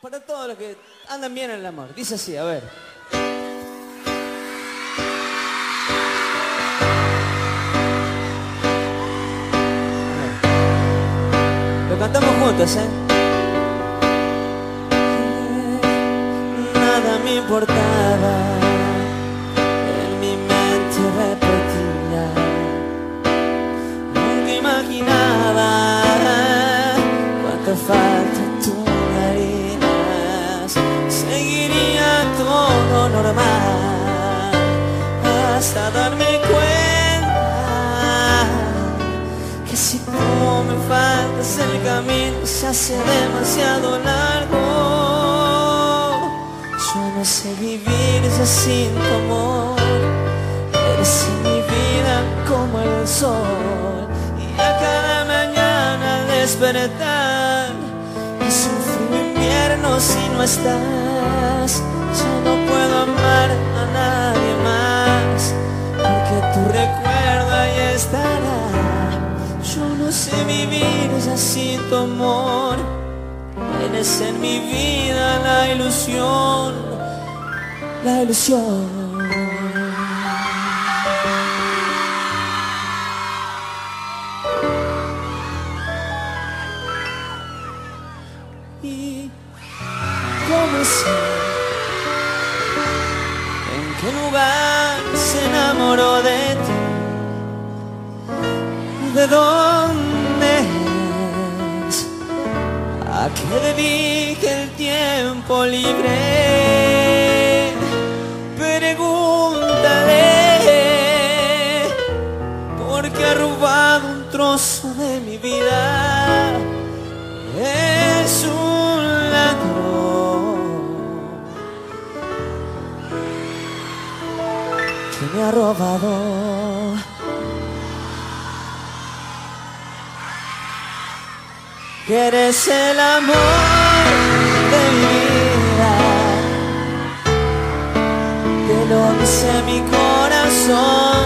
para todos los que andan bien en el amor. Dice así, a ver. Lo cantamos juntos, ¿eh? Nada me importaba, en mi mente repetía, nunca imaginaba hasta darme cuenta que si tú me faltas el camino se hace demasiado largo. Yo no sé vivir sin tu amor. Eres en mi vida como el sol. Y a cada mañana al despertar es un frío invierno si no estás. Tu amor. Eres en mi vida la ilusión, la ilusión. Y cómo sé en qué lugar se enamoró de ti, de dónde ¿A qué dedique el tiempo libre? Pregúntale, porque ha robado un trozo de mi vida. Es un ladrón que me ha robado. Que eres el amor de mi vida. Te lo dice mi corazón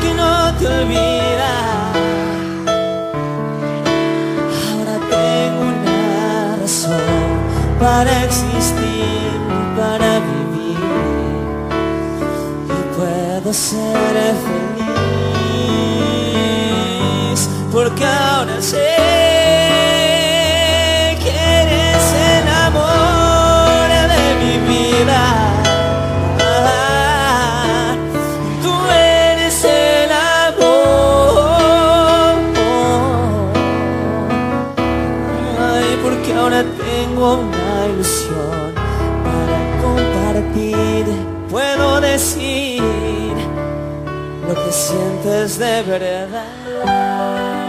que no te olvida. Ahora tengo una razón para existir, para vivir y puedo ser feliz porque ahora sé porque ahora tengo una ilusión para compartir. Puedo decir lo que sientes de verdad.